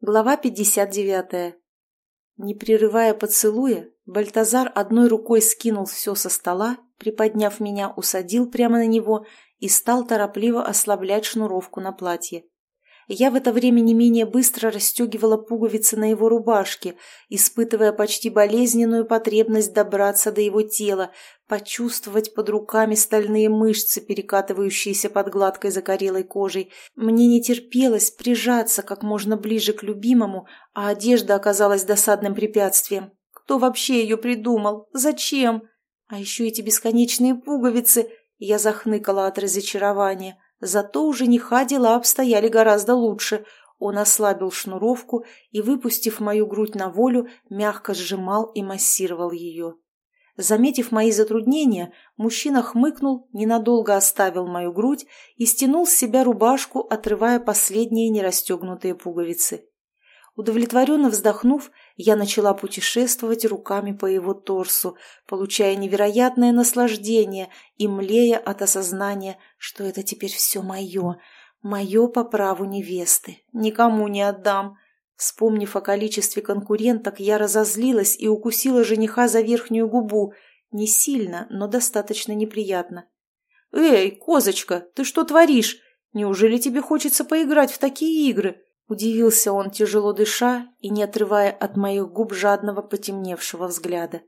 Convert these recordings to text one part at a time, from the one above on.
Глава 59. Не прерывая поцелуя, Бальтазар одной рукой скинул все со стола, приподняв меня, усадил прямо на него и стал торопливо ослаблять шнуровку на платье. Я в это время не менее быстро расстегивала пуговицы на его рубашке, испытывая почти болезненную потребность добраться до его тела, почувствовать под руками стальные мышцы, перекатывающиеся под гладкой закорелой кожей. Мне не терпелось прижаться как можно ближе к любимому, а одежда оказалась досадным препятствием. Кто вообще ее придумал? Зачем? А еще эти бесконечные пуговицы. Я захныкала от разочарования. Зато у жениха дела обстояли гораздо лучше. Он ослабил шнуровку и, выпустив мою грудь на волю, мягко сжимал и массировал ее. Заметив мои затруднения, мужчина хмыкнул, ненадолго оставил мою грудь и стянул с себя рубашку, отрывая последние нерастегнутые пуговицы. Удовлетворенно вздохнув, я начала путешествовать руками по его торсу, получая невероятное наслаждение и млея от осознания, что это теперь все мое, мое по праву невесты, никому не отдам. Вспомнив о количестве конкуренток, я разозлилась и укусила жениха за верхнюю губу, не сильно, но достаточно неприятно. «Эй, козочка, ты что творишь? Неужели тебе хочется поиграть в такие игры?» Удивился он, тяжело дыша и не отрывая от моих губ жадного потемневшего взгляда.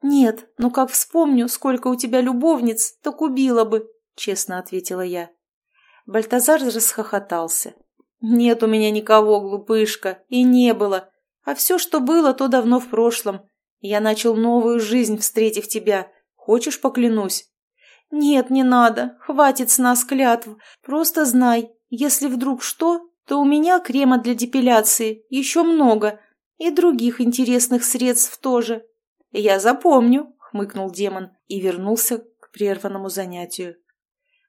«Нет, но как вспомню, сколько у тебя любовниц, так убила бы», — честно ответила я. Бальтазар расхохотался. «Нет у меня никого, глупышка, и не было. А все, что было, то давно в прошлом. Я начал новую жизнь, встретив тебя. Хочешь, поклянусь?» «Нет, не надо. Хватит с нас клятв. Просто знай, если вдруг что, то у меня крема для депиляции еще много, и других интересных средств тоже. Я запомню, хмыкнул демон и вернулся к прерванному занятию.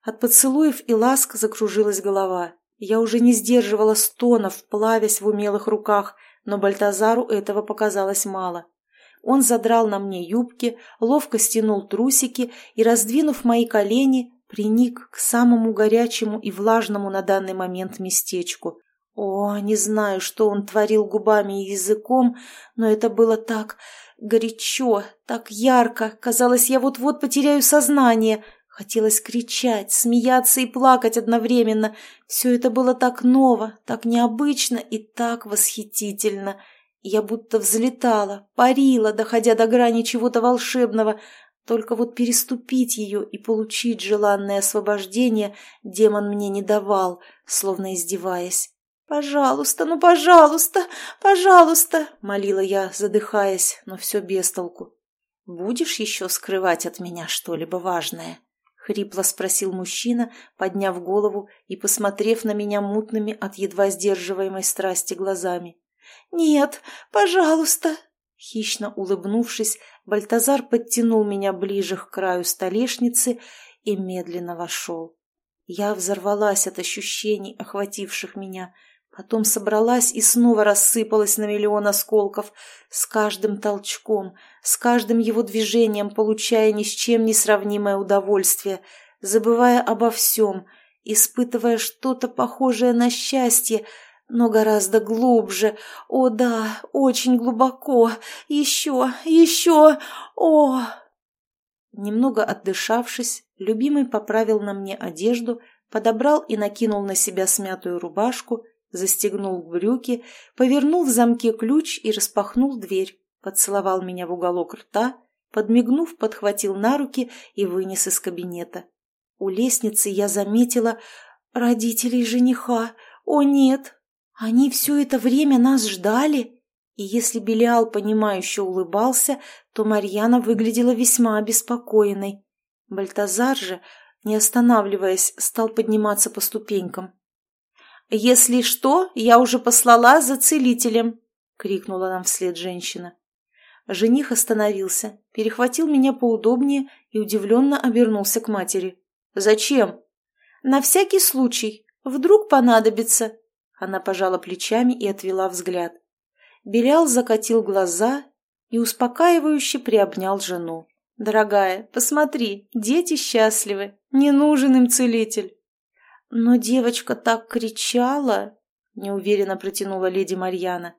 От поцелуев и ласк закружилась голова. Я уже не сдерживала стонов, плавясь в умелых руках, но Бальтазару этого показалось мало. Он задрал на мне юбки, ловко стянул трусики и, раздвинув мои колени, приник к самому горячему и влажному на данный момент местечку. О, не знаю, что он творил губами и языком, но это было так горячо, так ярко. Казалось, я вот-вот потеряю сознание. Хотелось кричать, смеяться и плакать одновременно. Все это было так ново, так необычно и так восхитительно. Я будто взлетала, парила, доходя до грани чего-то волшебного, только вот переступить ее и получить желанное освобождение демон мне не давал, словно издеваясь. «Пожалуйста, ну пожалуйста, пожалуйста!» — молила я, задыхаясь, но все без толку. «Будешь еще скрывать от меня что-либо важное?» — хрипло спросил мужчина, подняв голову и посмотрев на меня мутными от едва сдерживаемой страсти глазами. «Нет, пожалуйста!» Хищно улыбнувшись, Бальтазар подтянул меня ближе к краю столешницы и медленно вошел. Я взорвалась от ощущений, охвативших меня, потом собралась и снова рассыпалась на миллион осколков, с каждым толчком, с каждым его движением, получая ни с чем не сравнимое удовольствие, забывая обо всем, испытывая что-то похожее на счастье, но гораздо глубже. О, да, очень глубоко. Еще, еще. О! Немного отдышавшись, любимый поправил на мне одежду, подобрал и накинул на себя смятую рубашку, застегнул брюки, повернул в замке ключ и распахнул дверь, поцеловал меня в уголок рта, подмигнув, подхватил на руки и вынес из кабинета. У лестницы я заметила родителей жениха. О, нет, они все это время нас ждали, и если Белиал понимающе улыбался, то Марьяна выглядела весьма обеспокоенной. Бальтазар же, не останавливаясь, стал подниматься по ступенькам. «Если что, я уже послала за целителем!» — крикнула нам вслед женщина. Жених остановился, перехватил меня поудобнее и удивленно обернулся к матери. «Зачем?» «На всякий случай. Вдруг понадобится», она пожала плечами и отвела взгляд. Белял закатил глаза и успокаивающе приобнял жену. «Дорогая, посмотри, дети счастливы, не нужен им целитель». «Но девочка так кричала!» неуверенно протянула леди Марьяна.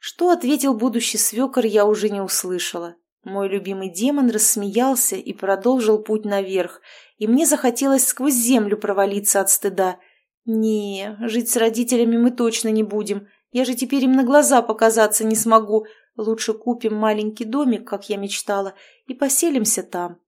Что ответил будущий свекор, я уже не услышала. Мой любимый демон рассмеялся и продолжил путь наверх, и мне захотелось сквозь землю провалиться от стыда. Не, жить с родителями мы точно не будем. Я же теперь им на глаза показаться не смогу. Лучше купим маленький домик, как я мечтала, и поселимся там.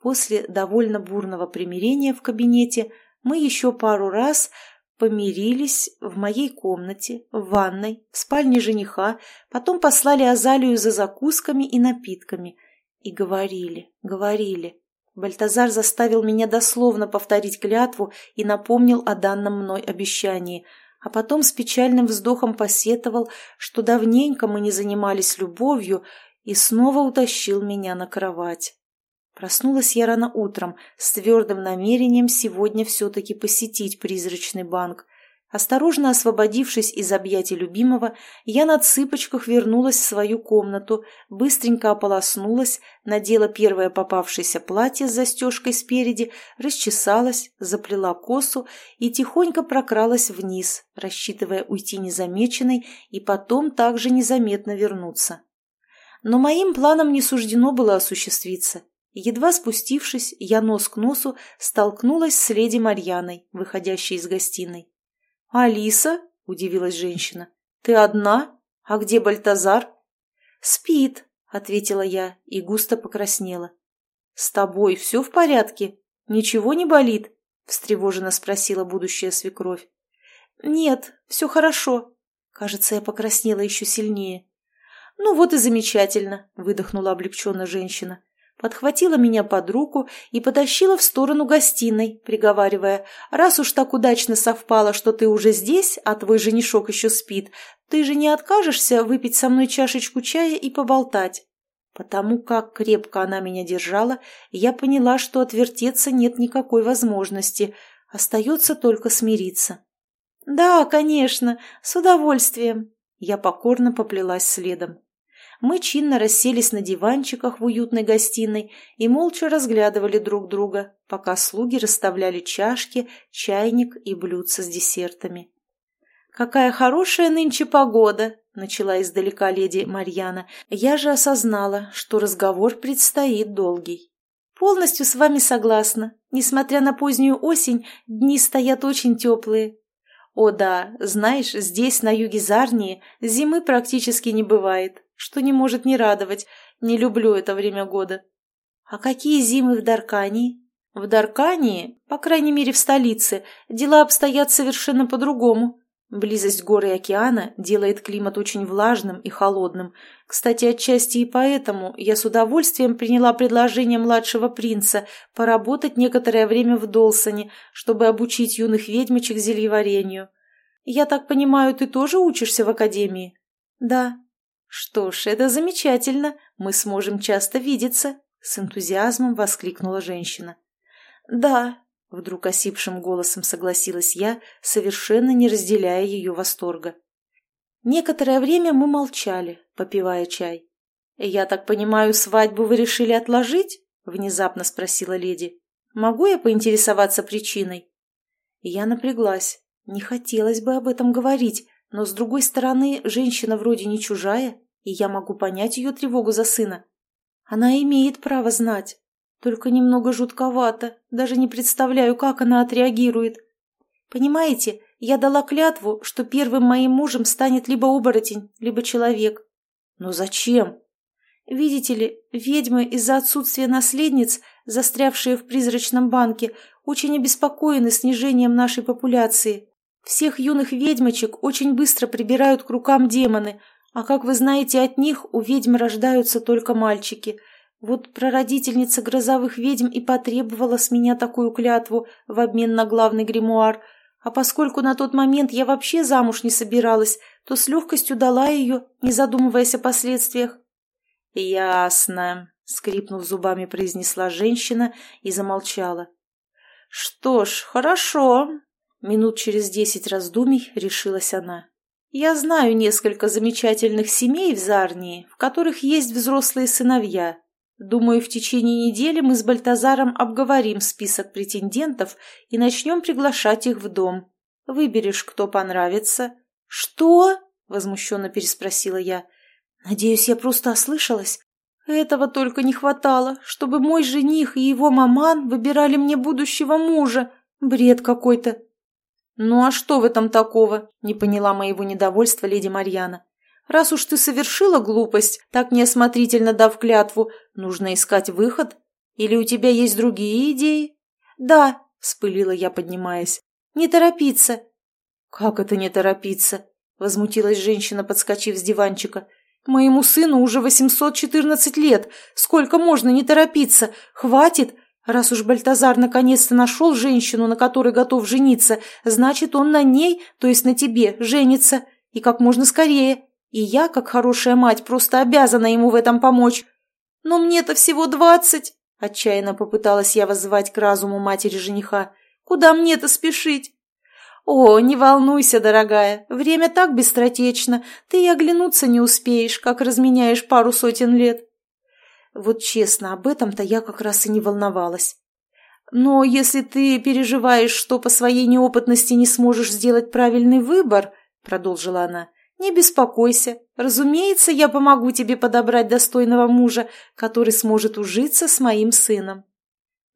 После довольно бурного примирения в кабинете мы еще пару раз помирились в моей комнате, в ванной, в спальне жениха, потом послали Азалию за закусками и напитками. И говорили, говорили. Бальтазар заставил меня дословно повторить клятву и напомнил о данном мной обещании, а потом с печальным вздохом посетовал, что давненько мы не занимались любовью, и снова утащил меня на кровать. Проснулась я рано утром с твердым намерением сегодня все-таки посетить призрачный банк. Осторожно освободившись из объятий любимого, я на цыпочках вернулась в свою комнату, быстренько ополоснулась, надела первое попавшееся платье с застежкой спереди, расчесалась, заплела косу и тихонько прокралась вниз, рассчитывая уйти незамеченной и потом также незаметно вернуться. Но моим планам не суждено было осуществиться. Едва спустившись, я нос к носу столкнулась с леди Марьяной, выходящей из гостиной. «Алиса?» – удивилась женщина. «Ты одна? А где Бальтазар?» «Спит», – ответила я и густо покраснела. «С тобой все в порядке? Ничего не болит?» – встревоженно спросила будущая свекровь. «Нет, все хорошо». Кажется, я покраснела еще сильнее. «Ну вот и замечательно», – выдохнула облегченно женщина подхватила меня под руку и потащила в сторону гостиной, приговаривая, «Раз уж так удачно совпало, что ты уже здесь, а твой женишок еще спит, ты же не откажешься выпить со мной чашечку чая и поболтать?» Потому как крепко она меня держала, я поняла, что отвертеться нет никакой возможности, остается только смириться. «Да, конечно, с удовольствием!» Я покорно поплелась следом мы чинно расселись на диванчиках в уютной гостиной и молча разглядывали друг друга, пока слуги расставляли чашки, чайник и блюдца с десертами. «Какая хорошая нынче погода!» — начала издалека леди Марьяна. «Я же осознала, что разговор предстоит долгий». «Полностью с вами согласна. Несмотря на позднюю осень, дни стоят очень теплые. О да, знаешь, здесь, на юге Зарнии, зимы практически не бывает что не может не радовать. Не люблю это время года. А какие зимы в Даркании? В Даркании, по крайней мере в столице, дела обстоят совершенно по-другому. Близость горы и океана делает климат очень влажным и холодным. Кстати, отчасти и поэтому я с удовольствием приняла предложение младшего принца поработать некоторое время в Долсоне, чтобы обучить юных ведьмочек зельеварению. Я так понимаю, ты тоже учишься в академии? Да. «Что ж, это замечательно, мы сможем часто видеться», — с энтузиазмом воскликнула женщина. «Да», — вдруг осипшим голосом согласилась я, совершенно не разделяя ее восторга. Некоторое время мы молчали, попивая чай. «Я так понимаю, свадьбу вы решили отложить?» — внезапно спросила леди. «Могу я поинтересоваться причиной?» Я напряглась. Не хотелось бы об этом говорить, но, с другой стороны, женщина вроде не чужая, и я могу понять ее тревогу за сына. Она имеет право знать. Только немного жутковато, даже не представляю, как она отреагирует. Понимаете, я дала клятву, что первым моим мужем станет либо оборотень, либо человек. Но зачем? Видите ли, ведьмы из-за отсутствия наследниц, застрявшие в призрачном банке, очень обеспокоены снижением нашей популяции. Всех юных ведьмочек очень быстро прибирают к рукам демоны – а как вы знаете, от них у ведьм рождаются только мальчики. Вот прародительница грозовых ведьм и потребовала с меня такую клятву в обмен на главный гримуар. А поскольку на тот момент я вообще замуж не собиралась, то с легкостью дала ее, не задумываясь о последствиях. «Ясно», — скрипнув зубами, произнесла женщина и замолчала. «Что ж, хорошо», — минут через десять раздумий решилась она. Я знаю несколько замечательных семей в Зарнии, в которых есть взрослые сыновья. Думаю, в течение недели мы с Бальтазаром обговорим список претендентов и начнем приглашать их в дом. Выберешь, кто понравится». «Что?» — возмущенно переспросила я. «Надеюсь, я просто ослышалась. Этого только не хватало, чтобы мой жених и его маман выбирали мне будущего мужа. Бред какой-то». «Ну а что в этом такого?» — не поняла моего недовольства леди Марьяна. «Раз уж ты совершила глупость, так неосмотрительно дав клятву, нужно искать выход. Или у тебя есть другие идеи?» «Да», — вспылила я, поднимаясь. «Не торопиться». «Как это не торопиться?» — возмутилась женщина, подскочив с диванчика. «Моему сыну уже 814 лет. Сколько можно не торопиться? Хватит? Раз уж Бальтазар наконец-то нашел женщину, на которой готов жениться, значит, он на ней, то есть на тебе, женится. И как можно скорее. И я, как хорошая мать, просто обязана ему в этом помочь. Но мне-то всего двадцать!» Отчаянно попыталась я воззвать к разуму матери жениха. «Куда мне-то спешить?» «О, не волнуйся, дорогая, время так быстротечно, ты и оглянуться не успеешь, как разменяешь пару сотен лет». Вот честно, об этом-то я как раз и не волновалась. «Но если ты переживаешь, что по своей неопытности не сможешь сделать правильный выбор», — продолжила она, — «не беспокойся. Разумеется, я помогу тебе подобрать достойного мужа, который сможет ужиться с моим сыном».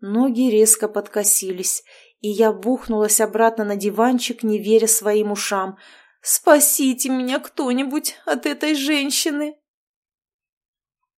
Ноги резко подкосились, и я бухнулась обратно на диванчик, не веря своим ушам. «Спасите меня кто-нибудь от этой женщины!»